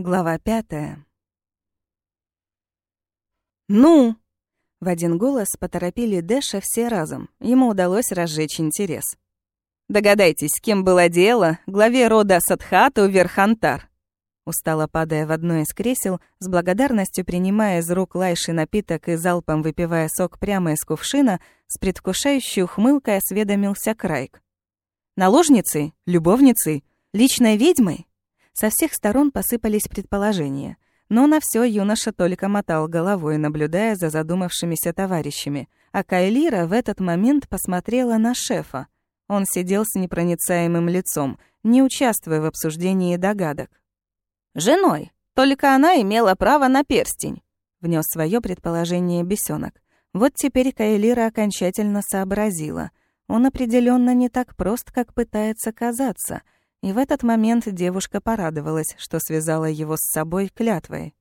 Глава пятая. «Ну!» — в один голос поторопили Дэша все разом. Ему удалось разжечь интерес. «Догадайтесь, с кем было дело главе рода Садхату Верхантар?» Устало падая в одно из кресел, с благодарностью принимая из рук Лайши напиток и залпом выпивая сок прямо из кувшина, с предвкушающей ухмылкой осведомился Крайк. «Наложницей? Любовницей? Личной ведьмой?» Со всех сторон посыпались предположения. Но на все юноша только мотал головой, наблюдая за задумавшимися товарищами. А Кайлира в этот момент посмотрела на шефа. Он сидел с непроницаемым лицом, не участвуя в обсуждении догадок. «Женой. Только она имела право на перстень», — внес свое предположение бесенок. Вот теперь Кайлира окончательно сообразила. Он определенно не так прост, как пытается казаться — и в этот момент девушка порадовалась, что связала его с собой клятвой.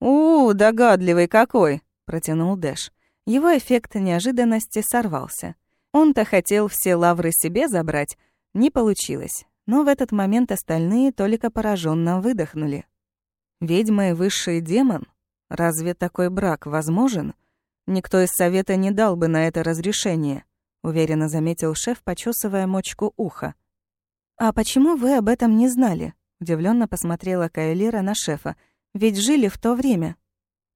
«У, догадливый какой!» — протянул Дэш. Его эффект неожиданности сорвался. Он-то хотел все лавры себе забрать, не получилось. Но в этот момент остальные только пораженно выдохнули. Ведьма и высший демон? Разве такой брак возможен? Никто из совета не дал бы на это разрешение, уверенно заметил шеф, почесывая мочку уха. «А почему вы об этом не знали?» — удивленно посмотрела Кайлира на шефа. «Ведь жили в то время».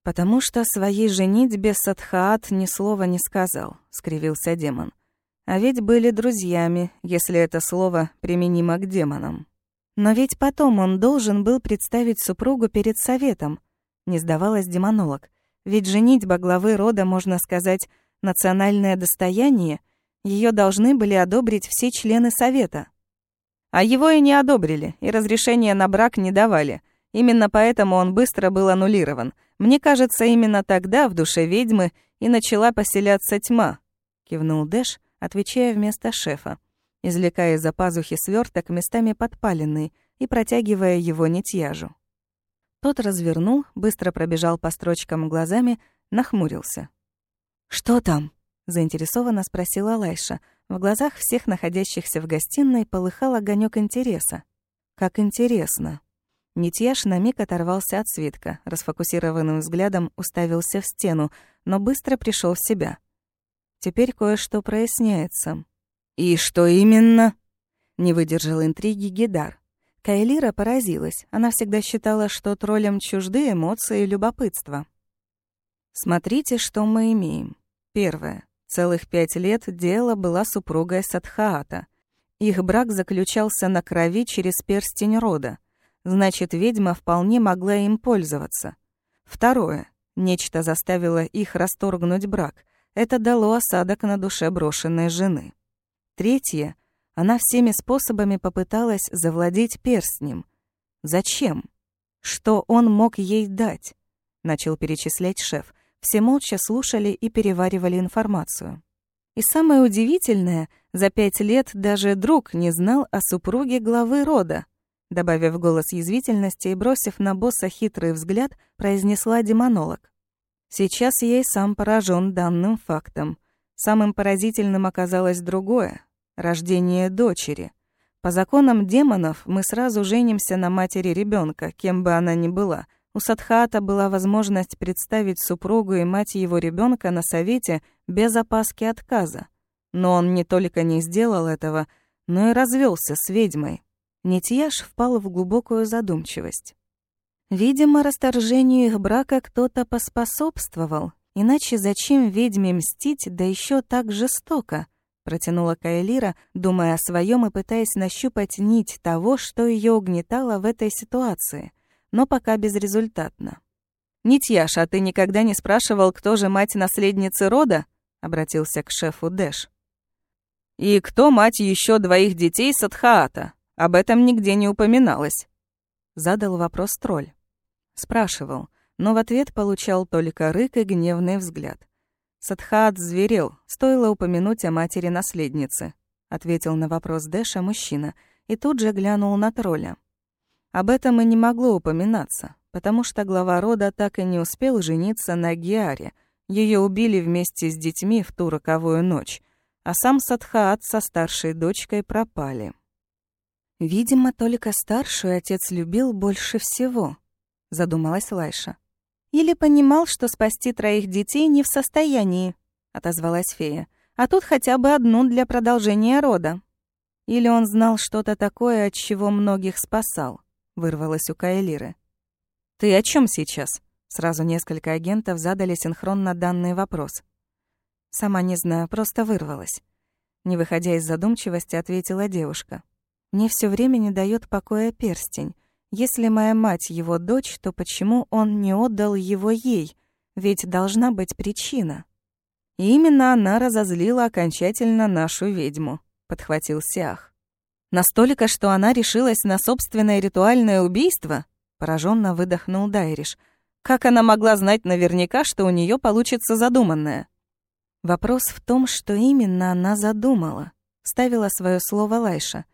«Потому что своей женитьбе Садхаат ни слова не сказал», — скривился демон. «А ведь были друзьями, если это слово применимо к демонам». «Но ведь потом он должен был представить супругу перед советом», — не сдавалась демонолог. «Ведь женитьба главы рода, можно сказать, национальное достояние, ее должны были одобрить все члены совета». А его и не одобрили, и разрешения на брак не давали. Именно поэтому он быстро был аннулирован. Мне кажется, именно тогда в душе ведьмы и начала поселяться тьма», — кивнул Дэш, отвечая вместо шефа, извлекая из-за пазухи сверток местами подпаленный и протягивая его нитьяжу. Тот развернул, быстро пробежал по строчкам глазами, нахмурился. «Что там?» — заинтересованно спросила Лайша — в глазах всех находящихся в гостиной полыхал огонек интереса. Как интересно. Нитьяш на миг оторвался от свитка, расфокусированным взглядом уставился в стену, но быстро пришел в себя. Теперь кое-что проясняется. «И что именно?» — не выдержал интриги Гидар. Кайлира поразилась. Она всегда считала, что троллям чужды эмоции и любопытство. «Смотрите, что мы имеем. Первое. Целых пять лет Диэла была супругой Садхаата. Их брак заключался на крови через перстень рода. Значит, ведьма вполне могла им пользоваться. Второе. Нечто заставило их расторгнуть брак. Это дало осадок на душе брошенной жены. Третье. Она всеми способами попыталась завладеть перстнем. Зачем? Что он мог ей дать? Начал перечислять шеф. Все молча слушали и переваривали информацию. И самое удивительное, за пять лет даже друг не знал о супруге главы рода. Добавив голос язвительности и бросив на босса хитрый взгляд, произнесла демонолог. Сейчас я и сам поражен данным фактом. Самым поразительным оказалось другое — рождение дочери. По законам демонов мы сразу женимся на матери ребенка, кем бы она ни была, у Садхата была возможность представить супругу и мать его ребенка на совете без опаски отказа. Но он не только не сделал этого, но и развелся с ведьмой. Нитьяш впал в глубокую задумчивость. Видимо, расторжению их брака кто-то поспособствовал. Иначе зачем ведьме мстить, да еще так жестоко? Протянула Кайлира, думая о своем и пытаясь нащупать нить того, что ее угнетало в этой ситуации но пока безрезультатно. «Нитьяш, а ты никогда не спрашивал, кто же мать наследницы рода?» — обратился к шефу Дэш. «И кто мать еще двоих детей Садхаата? Об этом нигде не упоминалось». Задал вопрос тролль. Спрашивал, но в ответ получал только рык и гневный взгляд. Садхаат зверел, стоило упомянуть о матери наследницы. Ответил на вопрос Дэша мужчина и тут же глянул на тролля. Об этом и не могло упоминаться, потому что глава рода так и не успел жениться на Гиаре. Ее убили вместе с детьми в ту роковую ночь, а сам Садхаат со старшей дочкой пропали. Видимо, только старшую отец любил больше всего, — задумалась Лайша. «Или понимал, что спасти троих детей не в состоянии», — отозвалась фея. «А тут хотя бы одну для продолжения рода». Или он знал что-то такое, от чего многих спасал, вырвалось у Каэлиры. «Ты о чем сейчас?» Сразу несколько агентов задали синхронно данный вопрос. «Сама не знаю, просто вырвалась». Не выходя из задумчивости, ответила девушка. «Мне все время не дает покоя перстень. Если моя мать его дочь, то почему он не отдал его ей? Ведь должна быть причина». И именно она разозлила окончательно нашу ведьму подхватил Сиах. Настолько, что она решилась на собственное ритуальное убийство? Пораженно выдохнул Дайриш. Как она могла знать наверняка, что у нее получится задуманное? Вопрос в том, что именно она задумала. Ставила свое слово Лайша.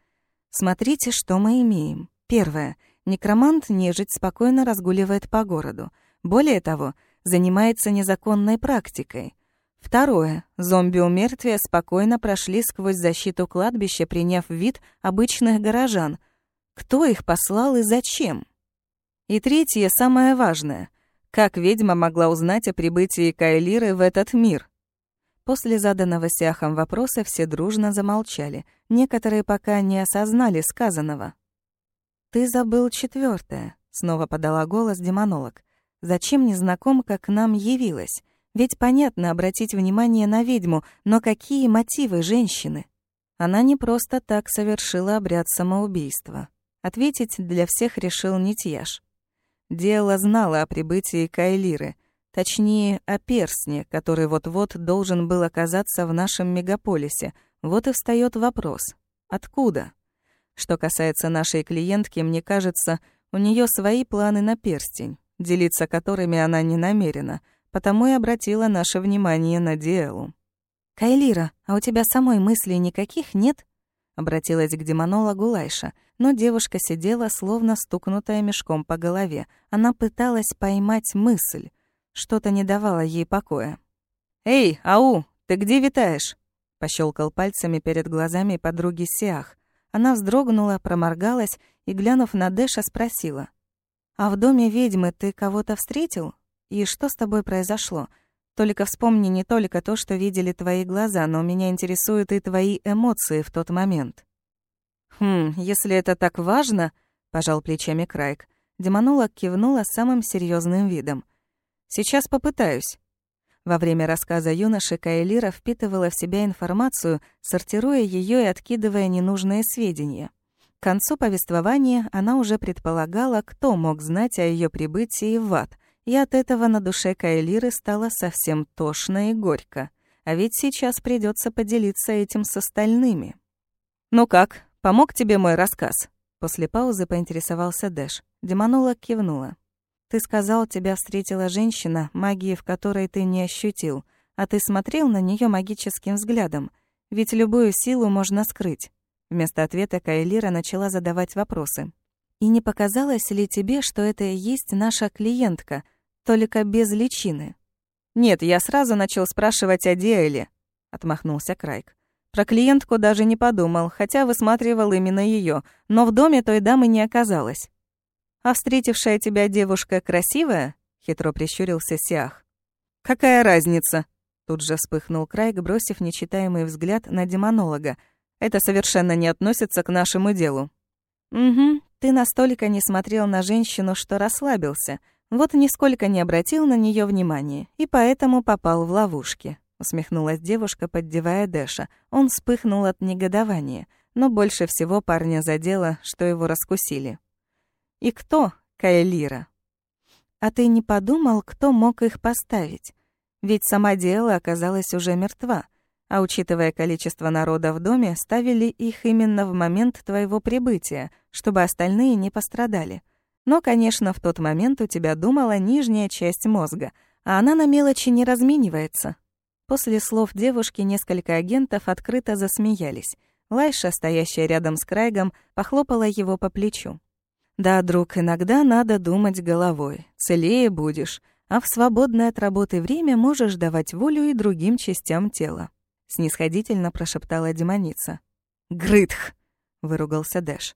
Смотрите, что мы имеем. Первое. Некромант-нежить спокойно разгуливает по городу. Более того, занимается незаконной практикой. Второе. Зомби у мертвия спокойно прошли сквозь защиту кладбища, приняв вид обычных горожан. Кто их послал и зачем? И третье, самое важное. Как ведьма могла узнать о прибытии Кайлиры в этот мир? После заданного Сиахом вопроса все дружно замолчали. Некоторые пока не осознали сказанного. «Ты забыл четвертое, снова подала голос демонолог. «Зачем незнакомка к нам явилась? Ведь понятно обратить внимание на ведьму, но какие мотивы женщины? Она не просто так совершила обряд самоубийства. Ответить для всех решил Нитьяш. Дело знала о прибытии Кайлиры, точнее, о перстне, который вот-вот должен был оказаться в нашем мегаполисе. Вот и встает вопрос. Откуда? Что касается нашей клиентки, мне кажется, у нее свои планы на перстень, делиться которыми она не намерена — потому и обратила наше внимание на Диэлу. «Кайлира, а у тебя самой мыслей никаких нет?» Обратилась к демонологу Лайша, но девушка сидела, словно стукнутая мешком по голове. Она пыталась поймать мысль. Что-то не давало ей покоя. «Эй, ау, ты где витаешь?» Пощелкал пальцами перед глазами подруги Сиах. Она вздрогнула, проморгалась и, глянув на Дэша, спросила. «А в доме ведьмы ты кого-то встретил? И что с тобой произошло? Только вспомни не только то, что видели твои глаза, но меня интересуют и твои эмоции в тот момент». «Хм, если это так важно...» — пожал плечами Крайк. Демонолог кивнула самым серьезным видом. «Сейчас попытаюсь». Во время рассказа юноши Кайлира впитывала в себя информацию, сортируя ее и откидывая ненужные сведения. К концу повествования она уже предполагала, кто мог знать о ее прибытии в ад, и от этого на душе Кайлиры стало совсем тошно и горько. А ведь сейчас придется поделиться этим с остальными. «Ну как, помог тебе мой рассказ?» После паузы поинтересовался Дэш. Демонолог кивнула. «Ты сказал, тебя встретила женщина, магии в которой ты не ощутил, а ты смотрел на нее магическим взглядом. Ведь любую силу можно скрыть». Вместо ответа Кайлира начала задавать вопросы. «И не показалось ли тебе, что это и есть наша клиентка, только без личины. «Нет, я сразу начал спрашивать о Диэле», — отмахнулся Крайк. Про клиентку даже не подумал, хотя высматривал именно ее, но в доме той дамы не оказалось. «А встретившая тебя девушка красивая?» — хитро прищурился Сиах. «Какая разница?» — тут же вспыхнул Крайк, бросив нечитаемый взгляд на демонолога. «Это совершенно не относится к нашему делу». «Угу, ты настолько не смотрел на женщину, что расслабился», вот нисколько не обратил на нее внимания и поэтому попал в ловушки. Усмехнулась девушка, поддевая Дэша. Он вспыхнул от негодования, но больше всего парня задело, что его раскусили. «И кто, Кайлира?» «А ты не подумал, кто мог их поставить? Ведь сама Диэла оказалась уже мертва, а учитывая количество народа в доме, ставили их именно в момент твоего прибытия, чтобы остальные не пострадали». Но, конечно, в тот момент у тебя думала нижняя часть мозга, а она на мелочи не разменивается. После слов девушки несколько агентов открыто засмеялись. Лайша, стоящая рядом с Крайгом, похлопала его по плечу. «Да, друг, иногда надо думать головой. Целее будешь, а в свободное от работы время можешь давать волю и другим частям тела», — снисходительно прошептала демоница. «Грытх!» — выругался Дэш.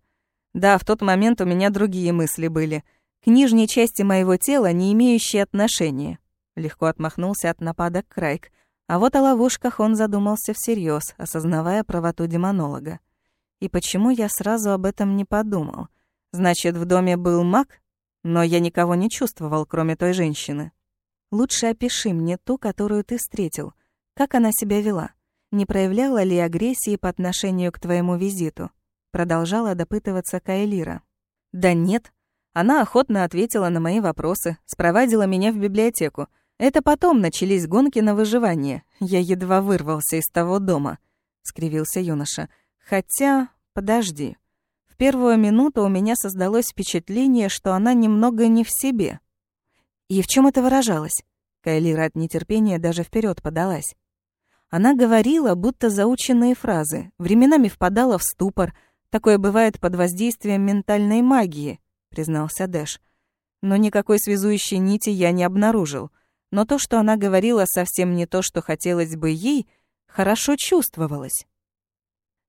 Да, в тот момент у меня другие мысли были. К нижней части моего тела, не имеющие отношения. Легко отмахнулся от нападок Крайк, а вот о ловушках он задумался всерьез, осознавая правоту демонолога. И почему я сразу об этом не подумал? Значит, в доме был маг? Но я никого не чувствовал, кроме той женщины. Лучше опиши мне ту, которую ты встретил. Как она себя вела? Не проявляла ли агрессии по отношению к твоему визиту? Продолжала допытываться Кайлира. Да нет. Она охотно ответила на мои вопросы, спровадила меня в библиотеку, это потом начались гонки на выживание. Я едва вырвался из того дома, скривился юноша. Хотя, подожди. В первую минуту у меня создалось впечатление, что она немного не в себе. И в чем это выражалось? Кайлира от нетерпения даже вперед подалась. Она говорила, будто заученные фразы, временами впадала в ступор. Такое бывает под воздействием ментальной магии, признался Дэш. Но никакой связующей нити я не обнаружил — но то, что она говорила совсем не то, что хотелось бы ей, хорошо чувствовалось.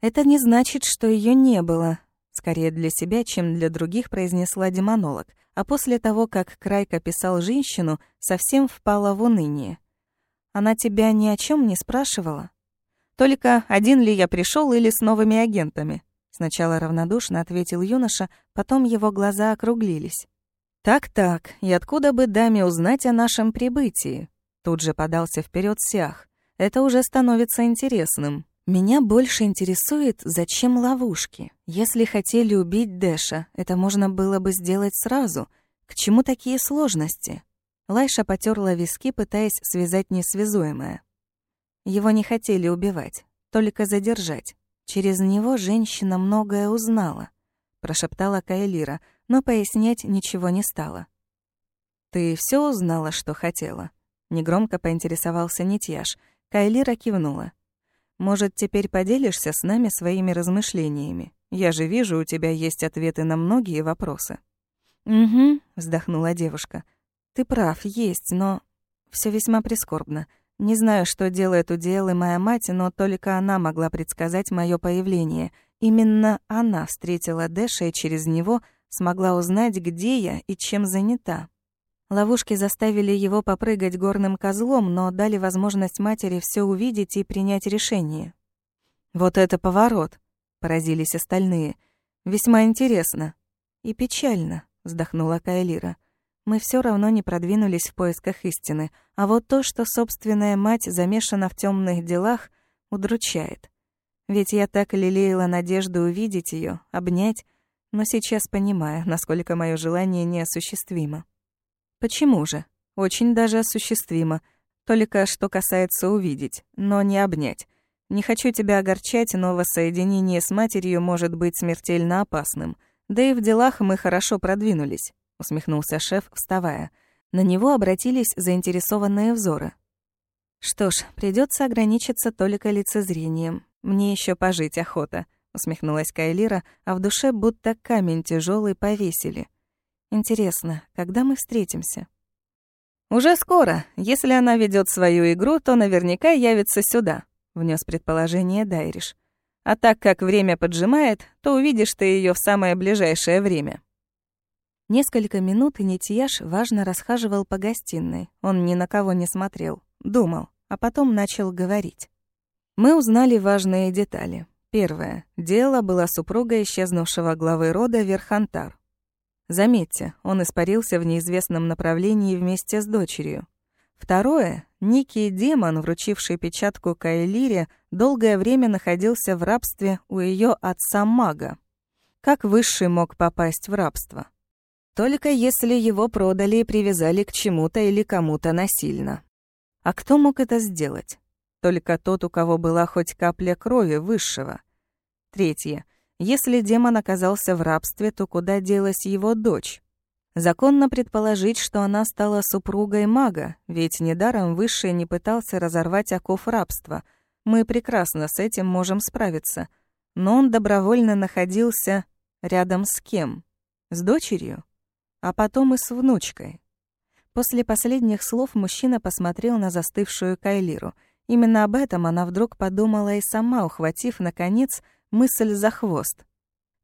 Это не значит, что ее не было, скорее для себя, чем для других, произнесла демонолог, а после того, как Крайк описал женщину, совсем впала в уныние. Она тебя ни о чем не спрашивала? Только один ли я пришел или с новыми агентами? Сначала равнодушно ответил юноша, потом его глаза округлились. «Так-так, и откуда бы даме узнать о нашем прибытии?» Тут же подался вперед Сях. «Это уже становится интересным. Меня больше интересует, зачем ловушки. Если хотели убить Дэша, это можно было бы сделать сразу. К чему такие сложности?» Лайша потерла виски, пытаясь связать несвязуемое. Его не хотели убивать, только задержать. Через него женщина многое узнала, прошептала Кайлира — но пояснять ничего не стала. «Ты все узнала, что хотела?» Негромко поинтересовался Нитьяш. Кайлира кивнула. «Может, теперь поделишься с нами своими размышлениями? Я же вижу, у тебя есть ответы на многие вопросы». «Угу», — вздохнула девушка. «Ты прав, есть, но все весьма прискорбно. Не знаю, что делает Удиэл и моя мать, но только она могла предсказать мое появление. Именно она встретила Дэша и через него — смогла узнать, где я и чем занята. Ловушки заставили его попрыгать горным козлом, но дали возможность матери все увидеть и принять решение. «Вот это поворот!» — поразились остальные. «Весьма интересно». «И печально», — вздохнула Кайлира. «Мы все равно не продвинулись в поисках истины, а вот то, что собственная мать замешана в темных делах, удручает. Ведь я так лелеяла надежду увидеть ее, обнять, но сейчас понимаю, насколько мое желание неосуществимо. Почему же? Очень даже осуществимо. Только что касается увидеть, но не обнять. Не хочу тебя огорчать, но воссоединение с матерью может быть смертельно опасным. Да и в делах мы хорошо продвинулись, усмехнулся шеф, вставая. На него обратились заинтересованные взоры. Что ж, придется ограничиться только лицезрением. Мне еще пожить охота усмехнулась Кайлира, а в душе будто камень тяжелый повесили. Интересно, когда мы встретимся? Уже скоро. Если она ведет свою игру, то наверняка явится сюда, внес предположение Дайриш. А так как время поджимает, то увидишь ты ее в самое ближайшее время. Несколько минут Нитьяш важно расхаживал по гостиной. Он ни на кого не смотрел, думал, а потом начал говорить. Мы узнали важные детали. Первое. Дело было супруга исчезнувшего главы рода Верхантар. Заметьте, он испарился в неизвестном направлении вместе с дочерью. Второе. Некий демон, вручивший печатку Кайлире, долгое время находился в рабстве у ее отца-мага. Как Высший мог попасть в рабство? Только если его продали и привязали к чему-то или кому-то насильно. А кто мог это сделать? Только тот, у кого была хоть капля крови высшего. Третье. Если демон оказался в рабстве, то куда делась его дочь? Законно предположить, что она стала супругой мага, ведь недаром Высший не пытался разорвать оков рабства. Мы прекрасно с этим можем справиться. Но он добровольно находился рядом с кем? С дочерью? А потом и с внучкой. После последних слов мужчина посмотрел на застывшую Кайлиру — Именно об этом она вдруг подумала и сама, ухватив, наконец, мысль за хвост.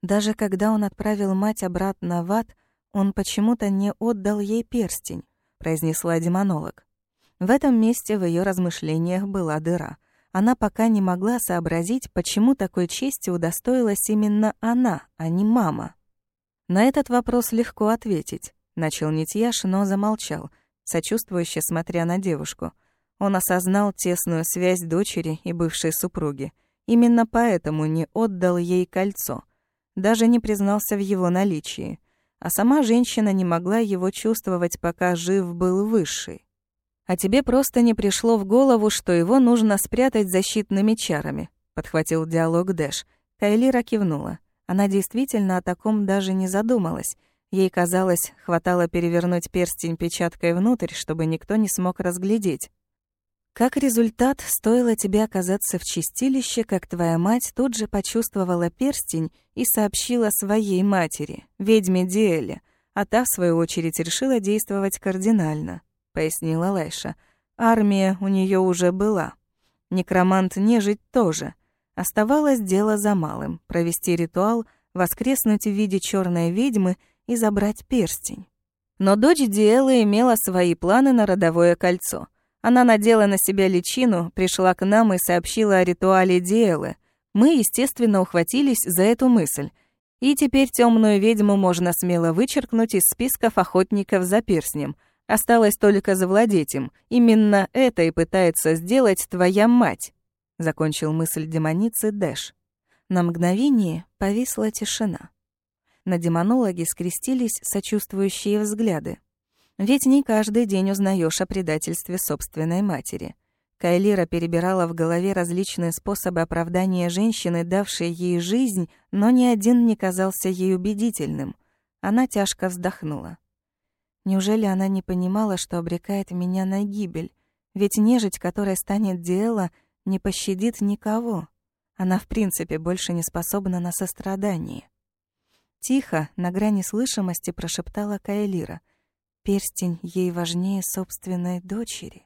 Даже когда он отправил мать обратно в ад, Он почему-то не отдал ей перстень, произнесла демонолог. В этом месте в ее размышлениях была дыра. Она пока не могла сообразить, почему такой чести удостоилась именно она, а не мама. На этот вопрос легко ответить. Начал Нитьяш, но замолчал, сочувствующе смотря на девушку. Он осознал тесную связь дочери и бывшей супруги. Именно поэтому не отдал ей кольцо. Даже не признался в его наличии. А сама женщина не могла его чувствовать, пока жив был высший. «А тебе просто не пришло в голову, что его нужно спрятать защитными чарами», — подхватил диалог Дэш. Кайлира кивнула. Она действительно о таком даже не задумалась. Ей казалось, хватало перевернуть перстень печаткой внутрь, чтобы никто не смог разглядеть. Как результат, стоило тебе оказаться в чистилище, как твоя мать тут же почувствовала перстень и сообщила своей матери, ведьме Диэле, а та, в свою очередь, решила действовать кардинально, пояснила Лайша. Армия у нее уже была. Некромант нежить тоже. Оставалось дело за малым — провести ритуал, воскреснуть в виде черной ведьмы и забрать перстень. Но дочь Диэлы имела свои планы на родовое кольцо. Она надела на себя личину, пришла к нам и сообщила о ритуале Диэлы. Мы, естественно, ухватились за эту мысль. И теперь темную ведьму можно смело вычеркнуть из списков охотников за перстнем. Осталось только завладеть им. Именно это и пытается сделать твоя мать. Закончил мысль демоницы Дэш. На мгновение повисла тишина. На демонологи скрестились сочувствующие взгляды. Ведь не каждый день узнаешь о предательстве собственной матери. Кайлира перебирала в голове различные способы оправдания женщины, давшей ей жизнь, но ни один не казался ей убедительным. Она тяжко вздохнула. Неужели она не понимала, что обрекает меня на гибель? Ведь нежить, которая станет Диэла, не пощадит никого. Она в принципе больше не способна на сострадание. Тихо, на грани слышимости, прошептала Кайлира. Перстень ей важнее собственной дочери.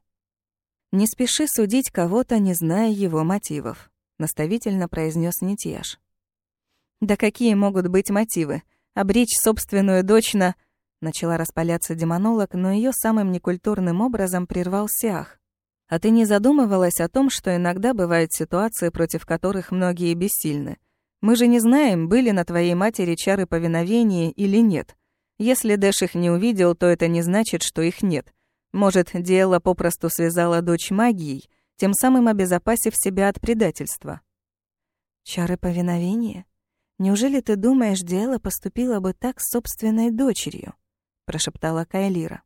«Не спеши судить кого-то, не зная его мотивов», — наставительно произнес Нитьяш. «Да какие могут быть мотивы? Обречь собственную дочь на...» Начала распаляться демонолог, но ее самым некультурным образом прервал Сиах. «А ты не задумывалась о том, что иногда бывают ситуации, против которых многие бессильны? Мы же не знаем, были на твоей матери чары повиновения или нет. Если Дэш их не увидел, то это не значит, что их нет. Может, Диэла попросту связала дочь магией, тем самым обезопасив себя от предательства. Чары повиновения? Неужели ты думаешь, Диэла поступила бы так с собственной дочерью? прошептала Кайлира.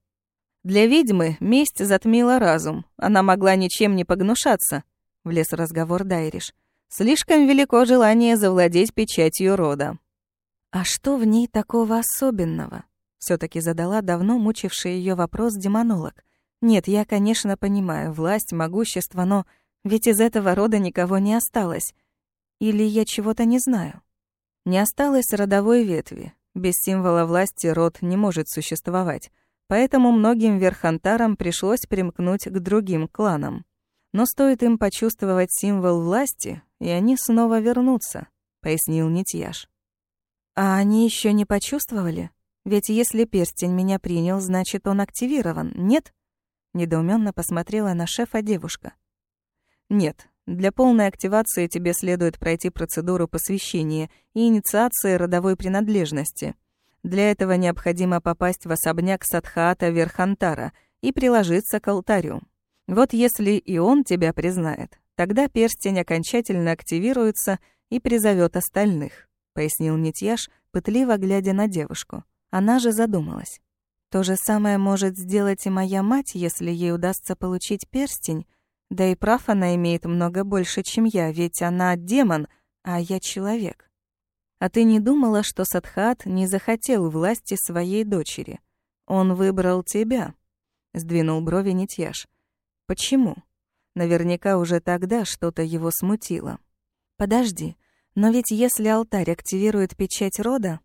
Для ведьмы месть затмила разум. Она могла ничем не погнушаться, влез в разговор Дайриш. Слишком велико желание завладеть печатью рода. А что в ней такого особенного? все таки задала давно мучивший ее вопрос демонолог. Нет, я, конечно, понимаю, власть, могущество, но ведь из этого рода никого не осталось. Или я чего-то не знаю? Не осталось родовой ветви. Без символа власти род не может существовать. Поэтому многим верхантарам пришлось примкнуть к другим кланам. Но стоит им почувствовать символ власти, и они снова вернутся, пояснил Нитьяш. А они еще не почувствовали? Ведь если перстень меня принял, значит, он активирован, нет? Недоуменно посмотрела на шефа девушка. Нет, для полной активации тебе следует пройти процедуру посвящения и инициации родовой принадлежности. Для этого необходимо попасть в особняк Садхаата Верхантара и приложиться к алтарю. Вот если и он тебя признает, Тогда перстень окончательно активируется и призовет остальных», — пояснил Нитьяш, пытливо глядя на девушку. Она же задумалась. «То же самое может сделать и моя мать, если ей удастся получить перстень. Да и прав она имеет много больше, чем я, ведь она демон, а я человек. А ты не думала, что Садхат не захотел власти своей дочери? Он выбрал тебя?» — сдвинул брови Нитьяш. «Почему?» Наверняка уже тогда что-то его смутило. «Подожди, но ведь если алтарь активирует печать рода,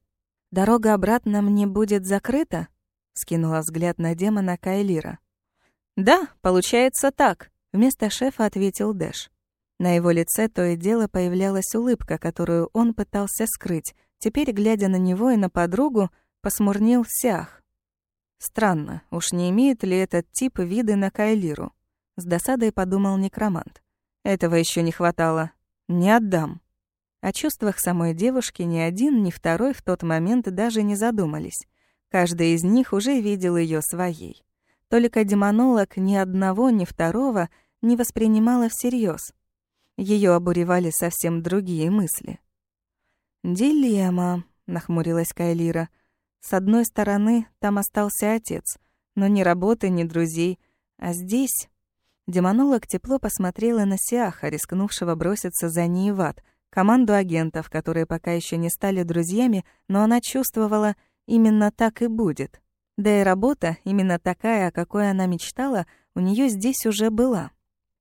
дорога обратно мне будет закрыта?» — скинула взгляд на демона Кайлира. «Да, получается так», — вместо шефа ответил Дэш. На его лице то и дело появлялась улыбка, которую он пытался скрыть. Теперь, глядя на него и на подругу, посмурнел Сях. Странно, уж не имеет ли этот тип виды на Кайлиру? С досадой подумал некромант. Этого еще не хватало. Не отдам. О чувствах самой девушки ни один, ни второй в тот момент даже не задумались. Каждый из них уже видел ее своей. Только демонолог ни одного, ни второго не воспринимала всерьез. Ее обуревали совсем другие мысли. «Дилемма», — нахмурилась Кайлира. «С одной стороны, там остался отец, но ни работы, ни друзей. А здесь...» Демонолог тепло посмотрела на Сиаха, рискнувшего броситься за ней в ад, команду агентов, которые пока еще не стали друзьями, но она чувствовала, именно так и будет. Да и работа, именно такая, о какой она мечтала, у нее здесь уже была.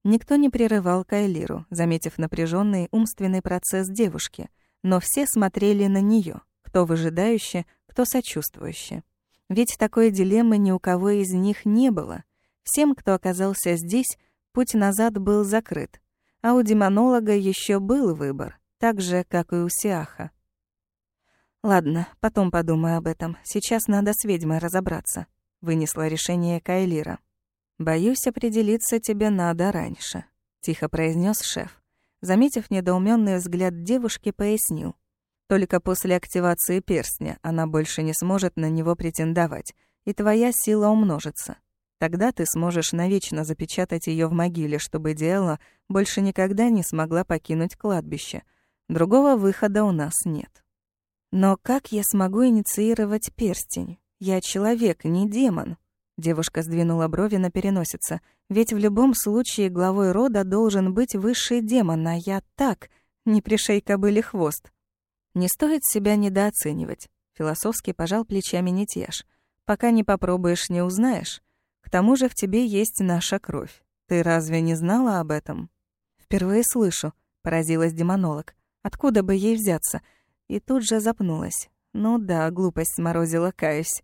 Никто не прерывал Кайлиру, заметив напряженный умственный процесс девушки, но все смотрели на нее, кто выжидающе, кто сочувствующе. Ведь такой дилеммы ни у кого из них не было. Всем, кто оказался здесь, путь назад был закрыт, а у демонолога еще был выбор, так же, как и у Сиаха. «Ладно, потом подумаю об этом. Сейчас надо с ведьмой разобраться», — вынесла решение Кайлира. «Боюсь, определиться тебе надо раньше», — тихо произнес шеф. Заметив недоуменный взгляд девушки, пояснил. «Только после активации перстня она больше не сможет на него претендовать, и твоя сила умножится. Тогда ты сможешь навечно запечатать ее в могиле, чтобы Диэла больше никогда не смогла покинуть кладбище. Другого выхода у нас нет». «Но как я смогу инициировать перстень? Я человек, не демон», Девушка сдвинула брови на переносице. Ведь в любом случае главой рода должен быть высший демон, а я так, не пришей кобыле хвост. Не стоит себя недооценивать. Философски пожал плечами Нитьяш. Пока не попробуешь, не узнаешь. К тому же в тебе есть наша кровь. Ты разве не знала об этом? Впервые слышу, поразилась демонолог. Откуда бы ей взяться? И тут же запнулась. Ну да, глупость сморозила, каюсь.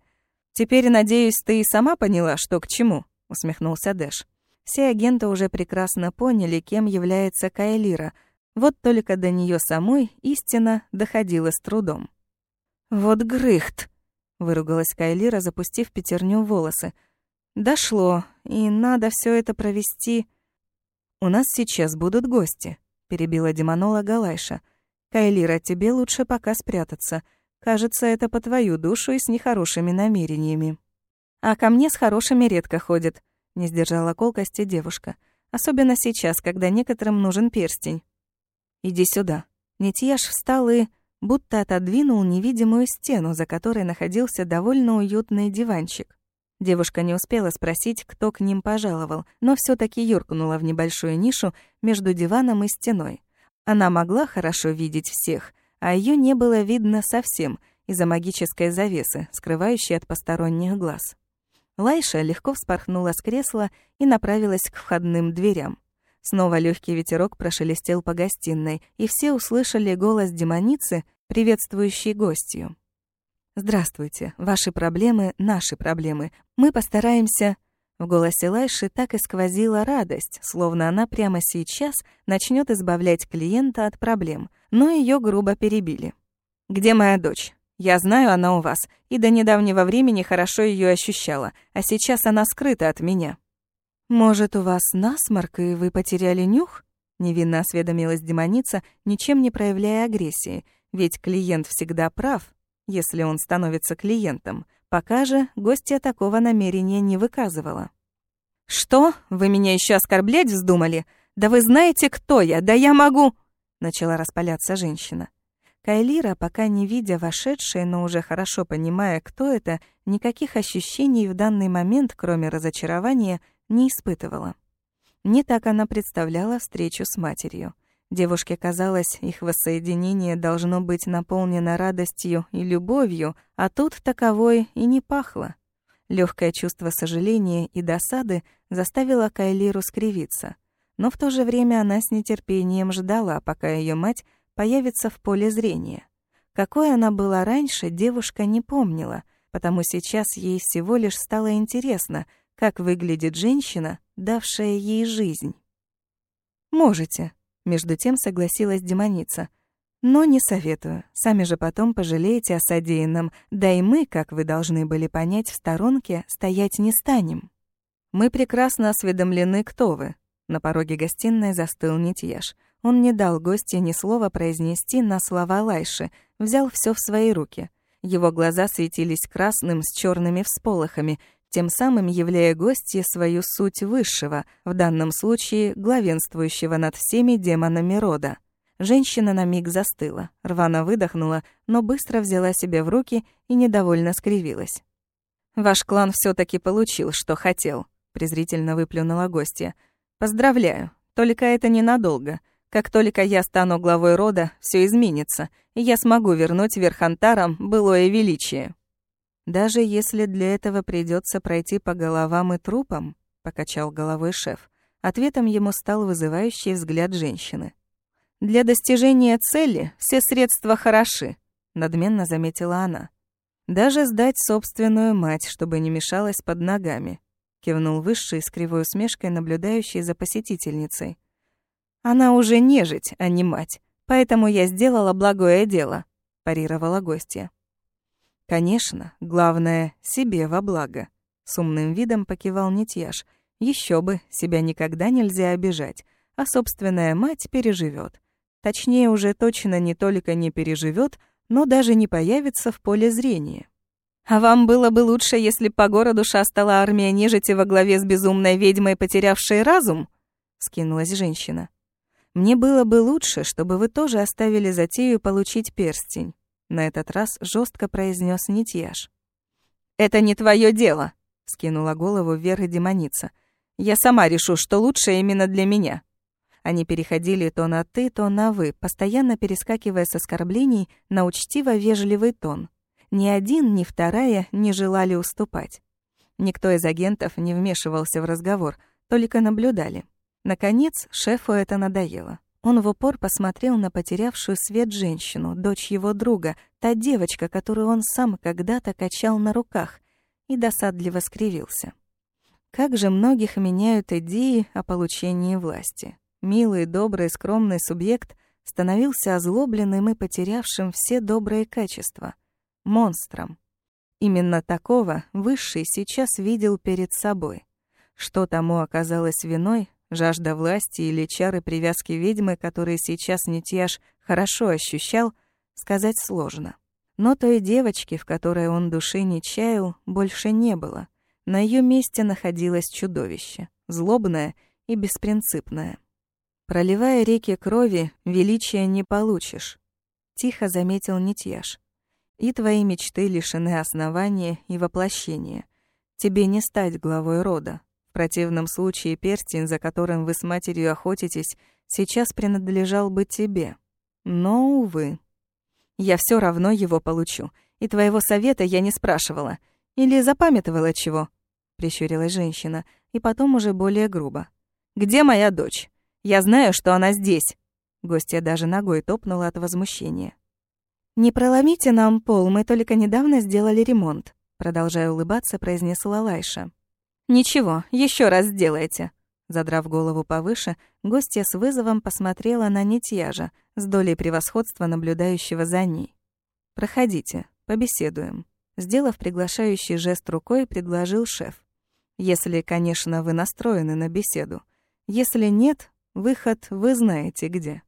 «Теперь, надеюсь, ты и сама поняла, что к чему», — усмехнулся Дэш. Все агенты уже прекрасно поняли, кем является Кайлира, вот только до нее самой истина доходила с трудом. «Вот грыхт!» — выругалась Кайлира, запустив пятерню в волосы. «Дошло, и надо все это провести...» «У нас сейчас будут гости», — перебила демонолога Лайша. «Кайлира, тебе лучше пока спрятаться». Кажется, это по твою душу и с нехорошими намерениями. А ко мне с хорошими редко ходит, не сдержала колкости девушка. Особенно сейчас, когда некоторым нужен перстень. Иди сюда. Нитьяш встал и будто отодвинул невидимую стену, за которой находился довольно уютный диванчик. Девушка не успела спросить, кто к ним пожаловал, но все таки юркнула в небольшую нишу между диваном и стеной. Она могла хорошо видеть всех, а ее не было видно совсем из-за магической завесы, скрывающей от посторонних глаз. Лайша легко вспорхнула с кресла и направилась к входным дверям. Снова легкий ветерок прошелестел по гостиной, и все услышали голос демоницы, приветствующей гостью. «Здравствуйте. Ваши проблемы — наши проблемы. Мы постараемся...» В голосе Лайши так и сквозила радость, словно она прямо сейчас начнет избавлять клиента от проблем, но ее грубо перебили. «Где моя дочь? Я знаю, она у вас, и до недавнего времени хорошо ее ощущала, а сейчас она скрыта от меня». «Может, у вас насморк, и вы потеряли нюх?» Невинно осведомилась демоница, ничем не проявляя агрессии, ведь клиент всегда прав, если он становится клиентом. Пока же гостья такого намерения не выказывала. «Что? Вы меня еще оскорблять вздумали? Да вы знаете, кто я? Да я могу...» Начала распаляться женщина. Кайлира, пока не видя вошедшей, но уже хорошо понимая, кто это, никаких ощущений в данный момент, кроме разочарования, не испытывала. Не так она представляла встречу с матерью. Девушке казалось, их воссоединение должно быть наполнено радостью и любовью, а тут таковой и не пахло. Легкое чувство сожаления и досады заставило Кайлиру скривиться. Но в то же время она с нетерпением ждала, пока ее мать появится в поле зрения. Какой она была раньше, девушка не помнила, потому сейчас ей всего лишь стало интересно, как выглядит женщина, давшая ей жизнь. «Можете», Между тем согласилась демоница. Но не советую. Сами же потом пожалеете о содеянном. Да и мы, как вы должны были понять в сторонке, стоять не станем. Мы прекрасно осведомлены, кто вы. На пороге гостиной застыл Нитьяш. Он не дал гостю ни слова произнести на слова Лайши, взял все в свои руки. Его глаза светились красным с черными всполохами, тем самым являя гостье свою суть высшего, в данном случае главенствующего над всеми демонами рода. Женщина на миг застыла, рвано выдохнула, но быстро взяла себя в руки и недовольно скривилась. «Ваш клан все таки получил, что хотел», — презрительно выплюнула гостья. «Поздравляю, только это ненадолго. Как только я стану главой рода, все изменится, и я смогу вернуть Верхантарам былое величие». «Даже если для этого придется пройти по головам и трупам», — покачал головой шеф. Ответом ему стал вызывающий взгляд женщины. «Для достижения цели все средства хороши», — надменно заметила она. «Даже сдать собственную мать, чтобы не мешалась под ногами», — кивнул высший с кривой усмешкой, наблюдающий за посетительницей. «Она уже нежить, а не мать, поэтому я сделала благое дело», — парировала гостья. «Конечно, главное — себе во благо», — с умным видом покивал Нитьяш. Еще бы, себя никогда нельзя обижать, а собственная мать переживет. Точнее, уже точно не только не переживет, но даже не появится в поле зрения. «А вам было бы лучше, если по городу шастала армия нежити во главе с безумной ведьмой, потерявшей разум?» — скинулась женщина. «Мне было бы лучше, чтобы вы тоже оставили затею получить перстень», — на этот раз жестко произнес Нитьяш. «Это не твое дело», — скинула голову вверх демоница. «Я сама решу, что лучше именно для меня». Они переходили то на «ты», то на «вы», постоянно перескакивая с оскорблений на учтиво-вежливый тон. Ни один, ни вторая не желали уступать. Никто из агентов не вмешивался в разговор, только наблюдали. Наконец, шефу это надоело. Он в упор посмотрел на потерявшую свет женщину, дочь его друга, та девочка, которую он сам когда-то качал на руках, и досадливо скривился. Как же многих меняют идеи о получении власти. Милый, добрый, скромный субъект становился озлобленным и потерявшим все добрые качества. Монстром. Именно такого Высший сейчас видел перед собой. Что тому оказалось виной, жажда власти или чары привязки ведьмы, которые сейчас Нитьяш хорошо ощущал, сказать сложно. Но той девочки, в которой он души не чаял, больше не было. На ее месте находилось чудовище, злобное и беспринципное. Проливая реки крови, величия не получишь. Тихо заметил Нитьяш. И твои мечты лишены основания и воплощения. Тебе не стать главой рода. В противном случае перстень, за которым вы с матерью охотитесь, сейчас принадлежал бы тебе. Но, увы. Я все равно его получу. И твоего совета я не спрашивала. Или запамятовала чего? Прищурилась женщина, и потом уже более грубо. «Где моя дочь? Я знаю, что она здесь!» Гостья даже ногой топнула от возмущения. «Не проломите нам пол, мы только недавно сделали ремонт», продолжая улыбаться, произнесла Лайша. «Ничего, еще раз сделайте». Задрав голову повыше, гостья с вызовом посмотрела на Нитьяжа, с долей превосходства наблюдающего за ней. «Проходите, побеседуем». Сделав приглашающий жест рукой, предложил шеф. «Если, конечно, вы настроены на беседу. Если нет, Выход вы знаете где.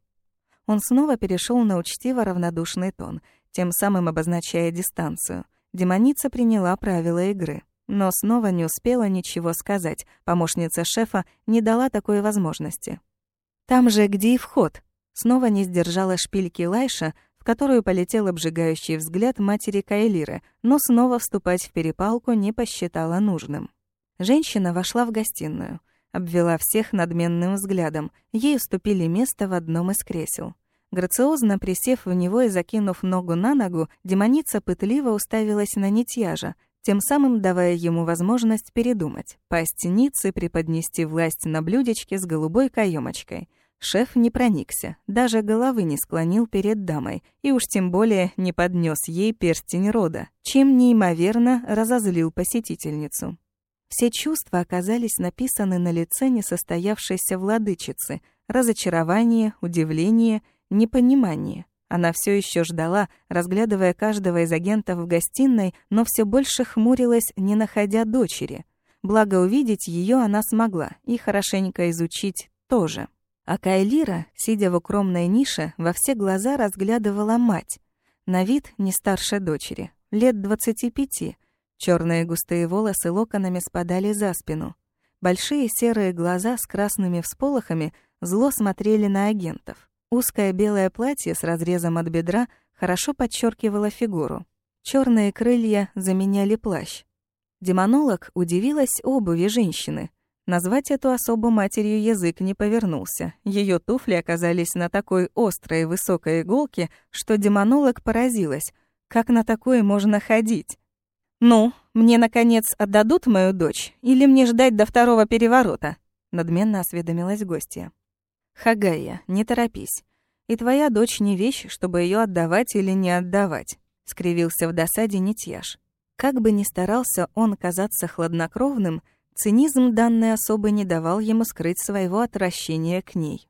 Он снова перешел на учтиво равнодушный тон, тем самым обозначая дистанцию. Демоница приняла правила игры. Но снова не успела ничего сказать. Помощница шефа не дала такой возможности. «Там же, где и вход», снова не сдержала шпильки Лайша, в которую полетел обжигающий взгляд матери Кайлиры, но снова вступать в перепалку не посчитала нужным. Женщина вошла в гостиную — обвела всех надменным взглядом. Ей уступили место в одном из кресел. Грациозно присев в него и закинув ногу на ногу, демоница пытливо уставилась на Нитьяжа, тем самым давая ему возможность передумать, пасть ниц и преподнести власть на блюдечке с голубой каемочкой. Шеф не проникся, даже головы не склонил перед дамой, и уж тем более не поднес ей перстень рода, чем неимоверно разозлил посетительницу. Все чувства оказались написаны на лице несостоявшейся владычицы. Разочарование, удивление, непонимание. Она все еще ждала, разглядывая каждого из агентов в гостиной, но все больше хмурилась, не находя дочери. Благо увидеть ее она смогла и хорошенько изучить тоже. А Кайлира, сидя в укромной нише, во все глаза разглядывала мать. На вид не старше дочери, лет двадцати пяти. Черные густые волосы локонами спадали за спину. Большие серые глаза с красными всполохами зло смотрели на агентов. Узкое белое платье с разрезом от бедра хорошо подчеркивало фигуру. Черные крылья заменяли плащ. Демонолог удивилась обуви женщины. Назвать эту особу матерью язык не повернулся. Ее туфли оказались на такой острой высокой иголке, что демонолог поразилась. Как на такое можно ходить? «Ну, мне, наконец, отдадут мою дочь? Или мне ждать до второго переворота?» Надменно осведомилась гостья. «Хагая, не торопись. И твоя дочь не вещь, чтобы ее отдавать или не отдавать», — скривился в досаде Нитьяш. Как бы ни старался он казаться хладнокровным, цинизм данной особы не давал ему скрыть своего отвращения к ней.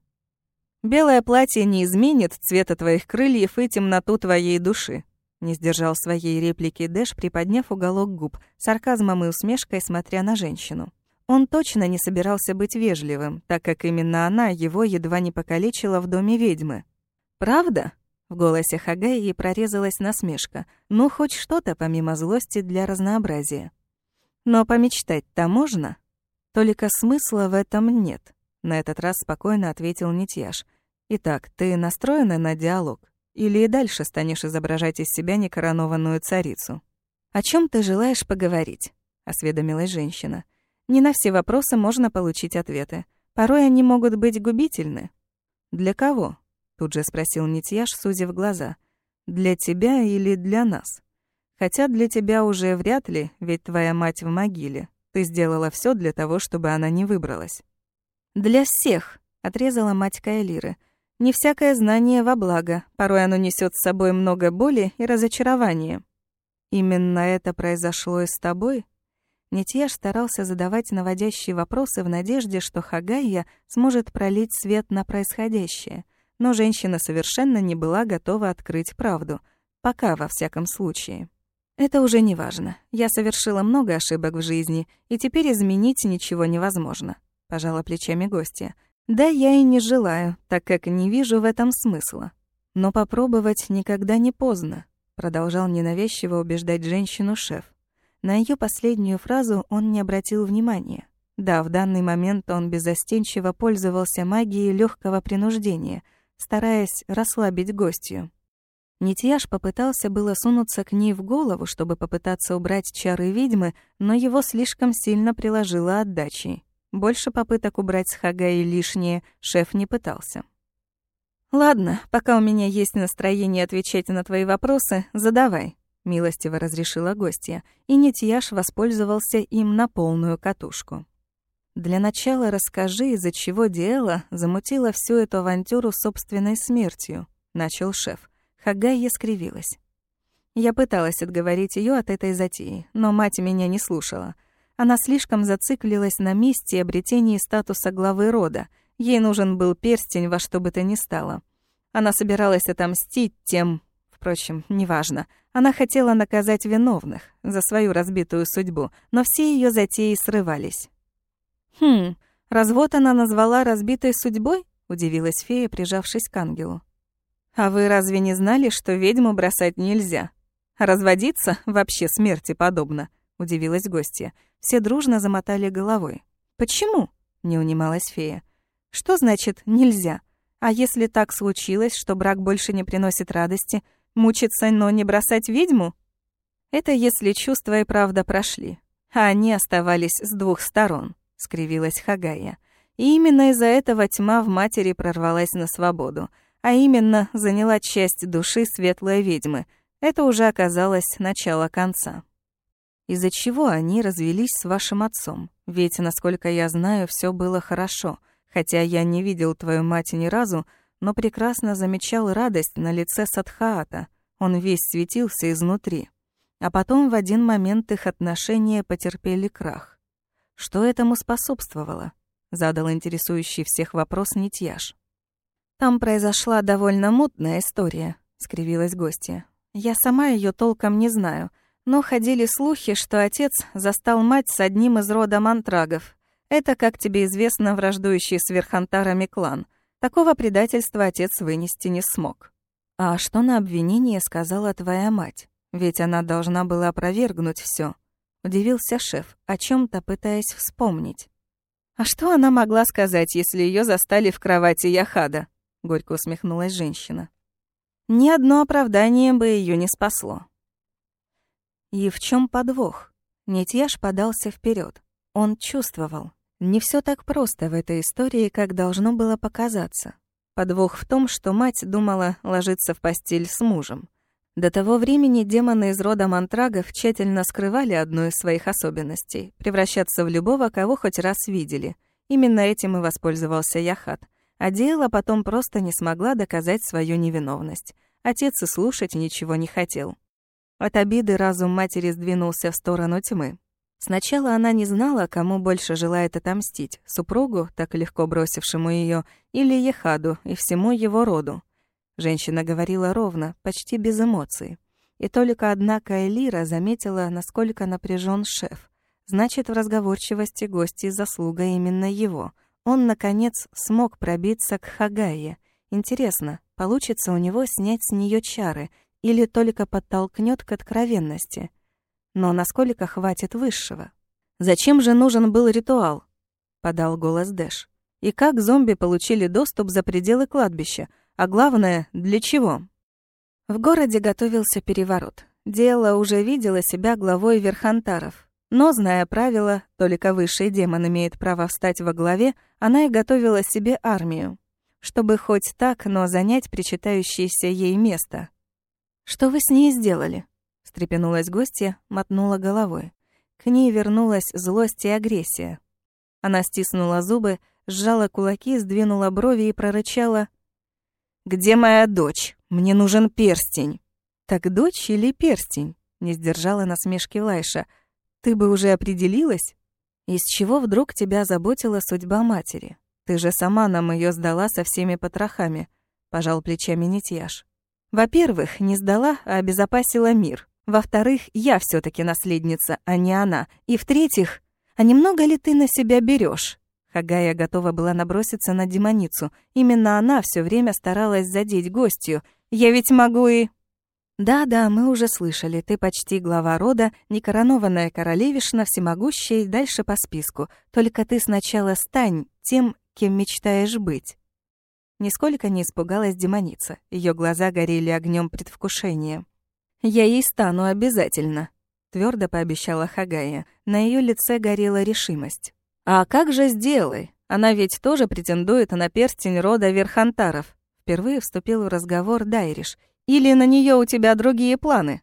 «Белое платье не изменит цвета твоих крыльев и темноту твоей души», не сдержал своей реплики Дэш, приподняв уголок губ, сарказмом и усмешкой смотря на женщину. Он точно не собирался быть вежливым, так как именно она его едва не покалечила в доме ведьмы. «Правда?» В голосе Хагаи прорезалась насмешка. Ну, хоть что-то помимо злости для разнообразия. Но помечтать-то можно? Только смысла в этом нет. На этот раз спокойно ответил Нитьяш. Итак, ты настроена на диалог? Или и дальше станешь изображать из себя некоронованную царицу? О чем ты желаешь поговорить? Осведомилась женщина. Не на все вопросы можно получить ответы. Порой они могут быть губительны. Для кого? Тут же спросил Нитьяш, сузив глаза. «Для тебя или для нас? Хотя для тебя уже вряд ли, ведь твоя мать в могиле. Ты сделала все для того, чтобы она не выбралась». «Для всех», — отрезала мать Кайлиры. «Не всякое знание во благо. Порой оно несет с собой много боли и разочарования». «Именно это произошло и с тобой?» Нитьяш старался задавать наводящие вопросы в надежде, что Хагайя сможет пролить свет на происходящее — но женщина совершенно не была готова открыть правду. Пока, во всяком случае. Это уже не важно. Я совершила много ошибок в жизни, и теперь изменить ничего невозможно. Пожала плечами гостья. Да, я и не желаю, так как не вижу в этом смысла. Но попробовать никогда не поздно, продолжал ненавязчиво убеждать женщину шеф. На ее последнюю фразу он не обратил внимания. Да, в данный момент он безостенчиво пользовался магией легкого принуждения, стараясь расслабить гостью. Нитьяш попытался было сунуться к ней в голову, чтобы попытаться убрать чары ведьмы, но его слишком сильно приложило отдачей. Больше попыток убрать с Хагаи лишнее шеф не пытался. «Ладно, пока у меня есть настроение отвечать на твои вопросы, задавай», — милостиво разрешила гостья, и Нитьяш воспользовался им на полную катушку. Для начала расскажи, из-за чего Диэла замутила всю эту авантюру собственной смертью, начал шеф. Хагайя скривилась. Я пыталась отговорить ее от этой затеи, но мать меня не слушала. Она слишком зациклилась на месте и обретении статуса главы рода. Ей нужен был перстень во что бы то ни стало. Она собиралась отомстить тем... Впрочем, неважно. Она хотела наказать виновных за свою разбитую судьбу, но все ее затеи срывались. «Хм, развод она назвала разбитой судьбой?» — удивилась фея, прижавшись к ангелу. «А вы разве не знали, что ведьму бросать нельзя? Разводиться вообще смерти подобно?» — удивилась гостья. Все дружно замотали головой. «Почему?» — не унималась фея. «Что значит «нельзя»? А если так случилось, что брак больше не приносит радости, мучиться, но не бросать ведьму?» Это если чувства и правда прошли, а они оставались с двух сторон скривилась Хагая. И именно из-за этого тьма в матери прорвалась на свободу, а именно заняла часть души светлой ведьмы. Это уже оказалось начало конца. Из-за чего они развелись с вашим отцом? Ведь, насколько я знаю, все было хорошо. Хотя я не видел твою мать ни разу, но прекрасно замечал радость на лице Садхаата. Он весь светился изнутри. А потом в один момент их отношения потерпели крах. Что этому способствовало? Задал интересующий всех вопрос Нитьяш. Там произошла довольно мутная история. — скривилась гостья. «Я сама ее толком не знаю, но ходили слухи, что отец застал мать с одним из рода мантрагов. Это, как тебе известно, враждующий с верхантарами клан. Такого предательства отец вынести не смог. А что на обвинение сказала твоя мать? Ведь она должна была опровергнуть все. Удивился шеф, о чем то пытаясь вспомнить. А что она могла сказать, если ее застали в кровати Яхада? Горько усмехнулась женщина. Ни одно оправдание бы ее не спасло. И в чем подвох? Нетьяш подался вперед. Он чувствовал. Не все так просто в этой истории, как должно было показаться. Подвох в том, что мать думала ложиться в постель с мужем. До того времени демоны из рода мантрагов тщательно скрывали одну из своих особенностей — превращаться в любого, кого хоть раз видели. Именно этим и воспользовался Яхат. А Диэла потом просто не смогла доказать свою невиновность. Отец и слушать ничего не хотел. От обиды разум матери сдвинулся в сторону тьмы. Сначала она не знала, кому больше желает отомстить — супругу, так легко бросившему ее, или Ехаду и всему его роду. Женщина говорила ровно, почти без эмоций. И только одна Кайлира заметила, насколько напряжен шеф. Значит, в разговорчивости гости заслуга именно его. Он, наконец, смог пробиться к Хагае. Интересно, получится у него снять с нее чары — или только подтолкнет к откровенности. Но насколько хватит высшего? Зачем же нужен был ритуал? подал голос Дэш. И как зомби получили доступ за пределы кладбища? А главное, для чего? В городе готовился переворот. Дело уже видела себя главой Верхантаров. Но, зная правила, только высший демон имеет право встать во главе, она и готовила себе армию, чтобы хоть так, но занять причитающееся ей место. «Что вы с ней сделали?» — встрепенулась гостья, мотнула головой. К ней вернулась злость и агрессия. Она стиснула зубы, сжала кулаки, сдвинула брови и прорычала. «Где моя дочь? Мне нужен перстень!» «Так дочь или перстень?» — не сдержала насмешки Лайша. «Ты бы уже определилась? Из чего вдруг тебя заботила судьба матери? Ты же сама нам ее сдала со всеми потрохами», — пожал плечами Нитьяш. Во-первых, не сдала, а обезопасила мир. Во-вторых, я все таки наследница, а не она. И в-третьих, а немного ли ты на себя берешь? Хагая готова была наброситься на демоницу. Именно она все время старалась задеть гостью. Я ведь могу и... «Да-да, мы уже слышали, ты почти глава рода, некоронованная королевишна, всемогущая и дальше по списку. Только ты сначала стань тем, кем мечтаешь быть». Нисколько не испугалась демоница. Ее глаза горели огнем предвкушения. «Я ей стану обязательно», — твердо пообещала Хагая. На ее лице горела решимость. «А как же сделай? Она ведь тоже претендует на перстень рода Верхантаров». Впервые вступил в разговор Дайриш. «Или на нее у тебя другие планы?»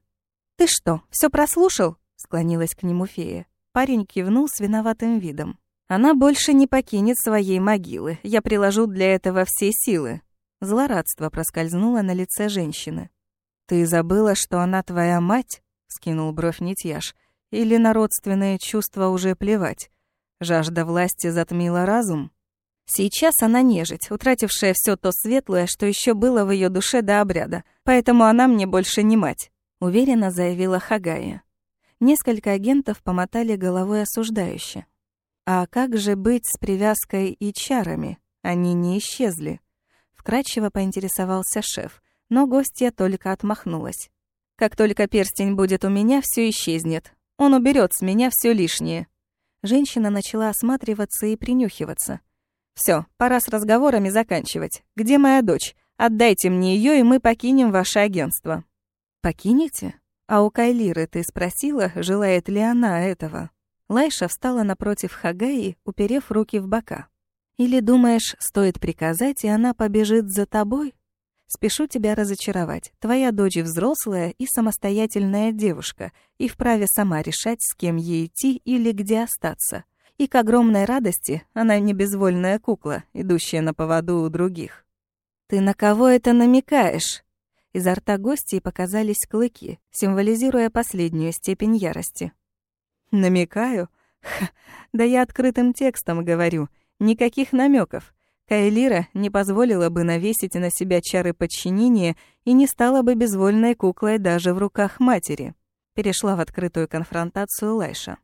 «Ты что, все прослушал?» — склонилась к нему фея. Парень кивнул с виноватым видом. Она больше не покинет своей могилы. Я приложу для этого все силы. Злорадство проскользнуло на лице женщины. Ты забыла, что она твоя мать? скинул бровь Нитьяш. Или на родственные чувства уже плевать? Жажда власти затмила разум? Сейчас она нежить, утратившая все то светлое, что еще было в ее душе до обряда, поэтому она мне больше не мать, уверенно заявила Хагая. Несколько агентов помотали головой осуждающе. А как же быть с привязкой и чарами? Они не исчезли. Вкратчиво поинтересовался шеф, но гостья только отмахнулась. Как только перстень будет у меня, все исчезнет. Он уберет с меня все лишнее. Женщина начала осматриваться и принюхиваться. Все, пора с разговорами заканчивать. Где моя дочь? Отдайте мне ее, и мы покинем ваше агентство. Покинете? А у Кайлиры ты спросила, желает ли она этого? Лайша встала напротив Хагаи, уперев руки в бока. «Или думаешь, стоит приказать, и она побежит за тобой? Спешу тебя разочаровать. Твоя дочь взрослая и самостоятельная девушка, и вправе сама решать, с кем ей идти или где остаться. И к огромной радости она не безвольная кукла, идущая на поводу у других. «Ты на кого это намекаешь?» Изо рта гостей показались клыки, символизируя последнюю степень ярости. Намекаю? Ха, да я открытым текстом говорю. Никаких намеков. Кайлира не позволила бы навесить на себя чары подчинения и не стала бы безвольной куклой даже в руках матери. Перешла в открытую конфронтацию Лайша.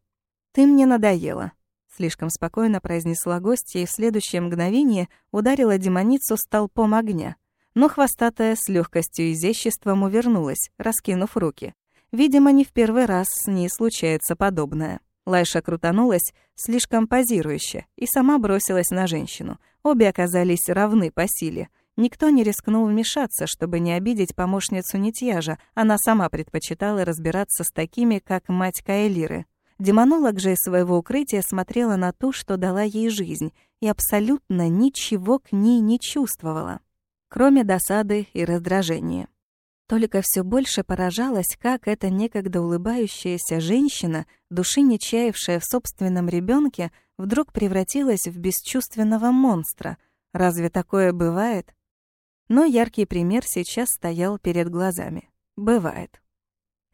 «Ты мне надоела», — слишком спокойно произнесла гостья и в следующее мгновение ударила демоницу столпом огня. Но хвостатая с легкостью и изяществом увернулась, раскинув руки. Видимо, не в первый раз с ней случается подобное. Лайша крутанулась, слишком позирующе, и сама бросилась на женщину. Обе оказались равны по силе. Никто не рискнул вмешаться, чтобы не обидеть помощницу Нитьяжа. Она сама предпочитала разбираться с такими, как мать Каэлиры. Демонолог же из своего укрытия смотрела на ту, что дала ей жизнь, и абсолютно ничего к ней не чувствовала кроме досады и раздражения. Только все больше поражалась, как эта некогда улыбающаяся женщина, души не чаявшая в собственном ребенке, вдруг превратилась в бесчувственного монстра. Разве такое бывает? Но яркий пример сейчас стоял перед глазами. Бывает.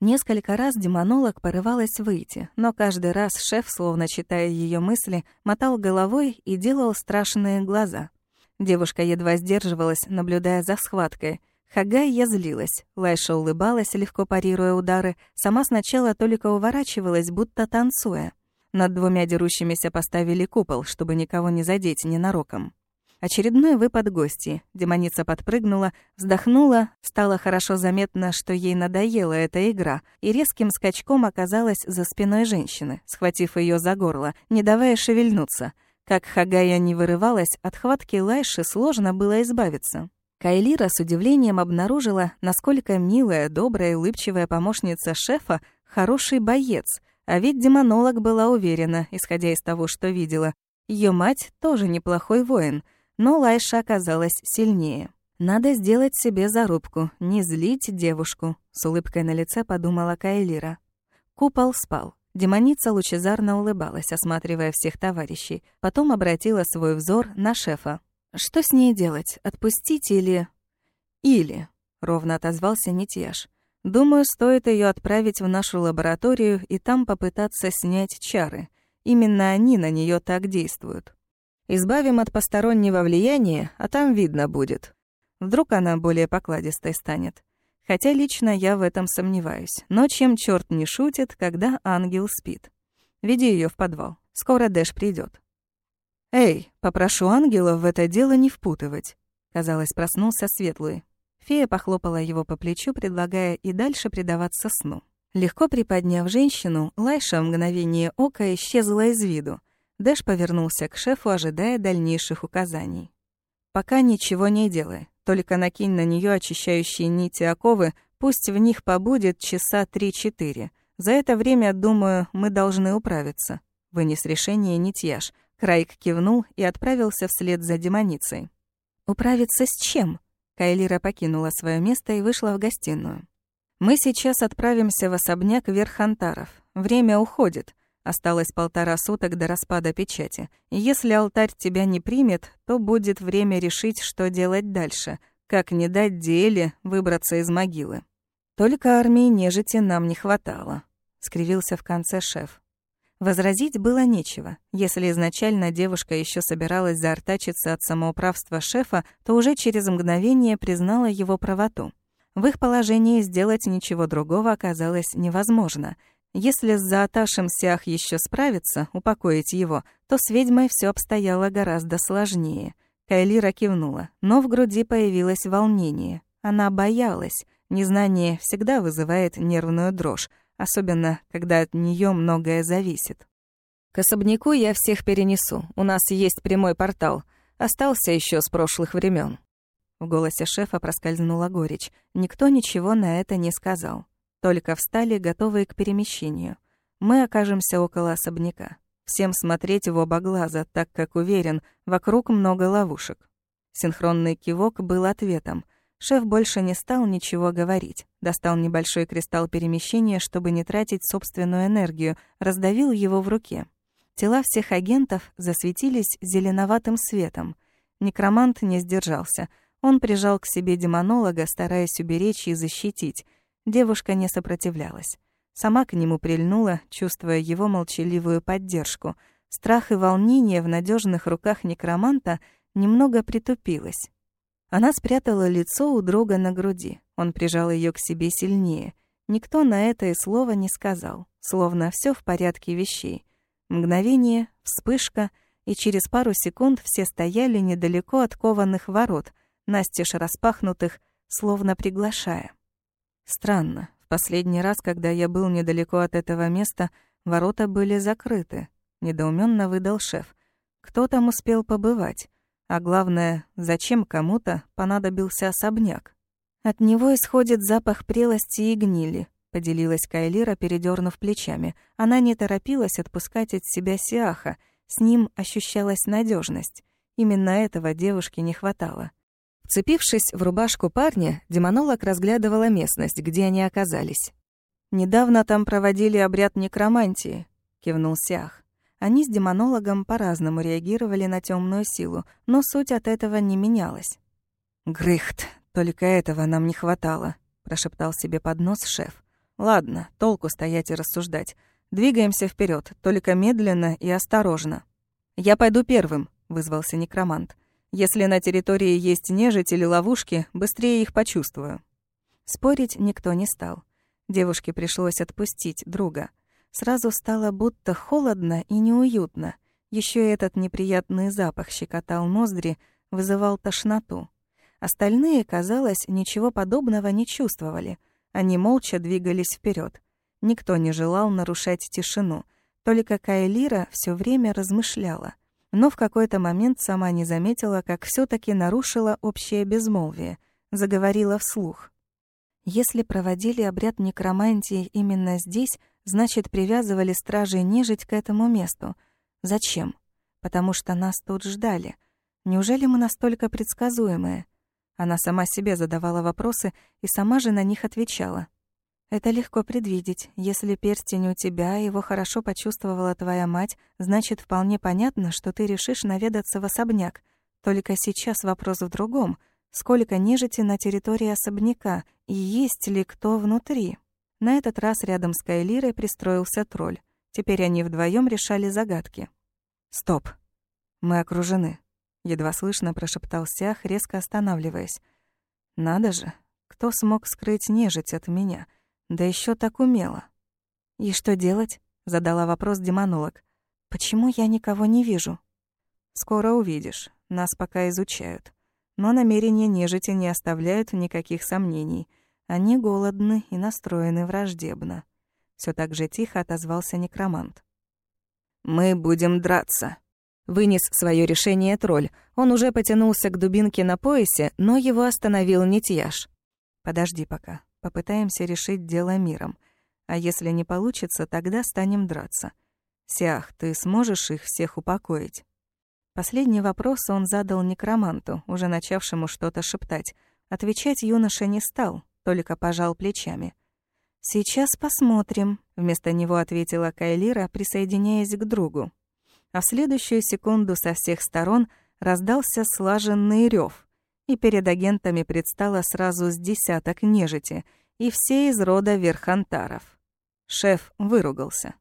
Несколько раз демонолог порывалась выйти, но каждый раз шеф, словно читая ее мысли, мотал головой и делал страшные глаза — Девушка едва сдерживалась, наблюдая за схваткой. Хагай я злилась. Лайша улыбалась, легко парируя удары. Сама сначала только уворачивалась, будто танцуя. Над двумя дерущимися поставили купол, чтобы никого не задеть ненароком. Очередной выпад гости. Демоница подпрыгнула, вздохнула, стало хорошо заметно, что ей надоела эта игра, и резким скачком оказалась за спиной женщины, схватив ее за горло, не давая шевельнуться — как Хагая не вырывалась, от хватки Лайши сложно было избавиться. Кайлира с удивлением обнаружила, насколько милая, добрая и улыбчивая помощница шефа — хороший боец, а ведь демонолог была уверена, исходя из того, что видела. Ее мать тоже неплохой воин, но Лайша оказалась сильнее. «Надо сделать себе зарубку, не злить девушку», — с улыбкой на лице подумала Кайлира. Купол спал. Демоница лучезарно улыбалась, осматривая всех товарищей. Потом обратила свой взор на шефа. «Что с ней делать? Отпустить или...» «Или...» — ровно отозвался Нитьяш. «Думаю, стоит ее отправить в нашу лабораторию и там попытаться снять чары. Именно они на нее так действуют. Избавим от постороннего влияния, а там видно будет. Вдруг она более покладистой станет. Хотя лично я в этом сомневаюсь. Но чем черт не шутит, когда ангел спит? Веди ее в подвал. Скоро Дэш придет. «Эй, попрошу ангела в это дело не впутывать», — казалось, проснулся Светлый. Фея похлопала его по плечу, предлагая и дальше предаваться сну. Легко приподняв женщину, Лайша в мгновение ока исчезла из виду. Дэш повернулся к шефу, ожидая дальнейших указаний. «Пока ничего не делай. Только накинь на нее очищающие нити оковы, пусть в них побудет часа три-четыре. За это время, думаю, мы должны управиться. Вынес решение Нитьяш. Крайк кивнул и отправился вслед за демоницей. «Управиться с чем?» Кайлира покинула свое место и вышла в гостиную. «Мы сейчас отправимся в особняк Верхантаров. Время уходит. Осталось полтора суток до распада печати. Если алтарь тебя не примет, то будет время решить, что делать дальше. Как не дать Диэле выбраться из могилы. Только армии нежити нам не хватало, скривился в конце шеф. Возразить было нечего. Если изначально девушка еще собиралась заортачиться от самоуправства шефа, то уже через мгновение признала его правоту. В их положении сделать ничего другого оказалось невозможно — если с Зааташем Сях еще справится, упокоить его, то с ведьмой все обстояло гораздо сложнее. Кайлира кивнула, но в груди появилось волнение. Она боялась. Незнание всегда вызывает нервную дрожь, особенно когда от нее многое зависит. «К особняку я всех перенесу. У нас есть прямой портал. Остался еще с прошлых времен. В голосе шефа проскользнула горечь. Никто ничего на это не сказал. Только встали, готовые к перемещению. Мы окажемся около особняка. Всем смотреть в оба глаза, так как уверен, вокруг много ловушек. Синхронный кивок был ответом. Шеф больше не стал ничего говорить. Достал небольшой кристалл перемещения, чтобы не тратить собственную энергию, раздавил его в руке. Тела всех агентов засветились зеленоватым светом. Некромант не сдержался. Он прижал к себе демонолога, стараясь уберечь и защитить — Девушка не сопротивлялась. Сама к нему прильнула, чувствуя его молчаливую поддержку. Страх и волнение в надежных руках некроманта немного притупилась. Она спрятала лицо у друга на груди. Он прижал ее к себе сильнее. Никто на это и слова не сказал, словно все в порядке вещей. Мгновение, вспышка, и через пару секунд все стояли недалеко от кованых ворот, настежь распахнутых, словно приглашая. Странно, в последний раз, когда я был недалеко от этого места, ворота были закрыты. Недоуменно выдал шеф. Кто там успел побывать? А главное, зачем кому-то понадобился особняк? От него исходит запах прелости и гнили, поделилась Кайлира, передернув плечами. Она не торопилась отпускать от себя Сиаха, с ним ощущалась надежность. Именно этого девушке не хватало. Вцепившись в рубашку парня, демонолог разглядывала местность, где они оказались. «Недавно там проводили обряд некромантии», — кивнул Сиах. Они с демонологом по-разному реагировали на темную силу, но суть от этого не менялась. «Грыхт, только этого нам не хватало», — прошептал себе под нос шеф. «Ладно, толку стоять и рассуждать. Двигаемся вперед, только медленно и осторожно». «Я пойду первым», — вызвался некромант. Если на территории есть нежить или ловушки, быстрее их почувствую». Спорить никто не стал. Девушке пришлось отпустить друга. Сразу стало будто холодно и неуютно. Еще этот неприятный запах щекотал ноздри, вызывал тошноту. Остальные, казалось, ничего подобного не чувствовали. Они молча двигались вперед. Никто не желал нарушать тишину. Только Кайлира все время размышляла но в какой-то момент сама не заметила, как все таки нарушила общее безмолвие, заговорила вслух. Если проводили обряд некромантии именно здесь, значит, привязывали стражей нежить к этому месту. Зачем? Потому что нас тут ждали. Неужели мы настолько предсказуемые? Она сама себе задавала вопросы и сама же на них отвечала. Это легко предвидеть. Если перстень у тебя, его хорошо почувствовала твоя мать, значит, вполне понятно, что ты решишь наведаться в особняк. Только сейчас вопрос в другом. Сколько нежити на территории особняка, и есть ли кто внутри? На этот раз рядом с Кайлирой пристроился тролль. Теперь они вдвоем решали загадки. «Стоп. Мы окружены», — едва слышно прошептал Сях, резко останавливаясь. «Надо же, кто смог скрыть нежить от меня?» Да еще так умело. «И что делать?» — задала вопрос демонолог. «Почему я никого не вижу?» «Скоро увидишь. Нас пока изучают. Но намерения нежити не оставляют никаких сомнений. Они голодны и настроены враждебно». Все так же тихо отозвался некромант. «Мы будем драться», — вынес свое решение тролль. Он уже потянулся к дубинке на поясе, но его остановил Нитьяш. «Подожди пока. Попытаемся решить дело миром. А если не получится, тогда станем драться. Сиах, ты сможешь их всех упокоить?» Последний вопрос он задал некроманту, уже начавшему что-то шептать. Отвечать юноша не стал, только пожал плечами. «Сейчас посмотрим», — вместо него ответила Кайлира, присоединяясь к другу. А в следующую секунду со всех сторон раздался слаженный рев и перед агентами предстало сразу с десяток нежити, и все из рода верхантаров. Шеф выругался.